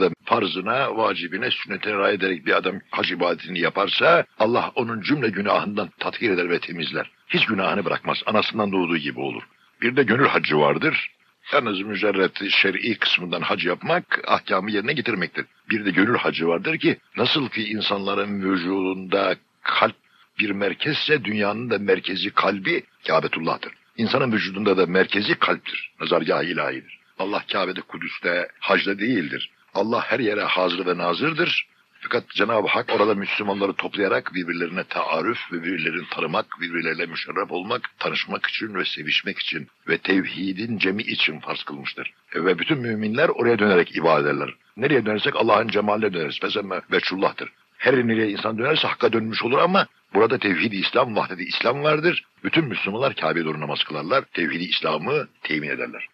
da farzına, vacibine, sünnetine riayet ederek bir adam hac ibadetini yaparsa Allah onun cümle günahından tatkir eder ve temizler. Hiç günahını bırakmaz. Anasından doğduğu gibi olur. Bir de gönül haccı vardır. Yalnız mücerret şer'i kısmından hac yapmak ahkamı yerine getirmektir. Bir de gönül hacı vardır ki nasıl ki insanların vücudunda kalp bir merkezse dünyanın da merkezi kalbi Kabetullah'tır. İnsanın vücudunda da merkezi kalptir. Nazargah ilahidir. Allah Kabe'de Kudüs'te hacda değildir. Allah her yere hazır ve nazırdır. Fakat Cenab-ı Hak orada Müslümanları toplayarak birbirlerine taarruf ve birbirlerini tanımak, birbirleriyle müşerref olmak, tanışmak için ve sevişmek için ve tevhidin cemi için farz kılmıştır. E, Ve bütün müminler oraya dönerek ibadet ederler. Nereye dönersek Allah'ın cemaline döneriz. Mesela veçullah'tır. Her nereye insan dönerse hakka dönmüş olur ama burada tevhid-i İslam, vahdet-i İslam vardır. Bütün Müslümanlar Kabe'ye doğru namaz kılarlar. Tevhid-i İslam'ı temin ederler.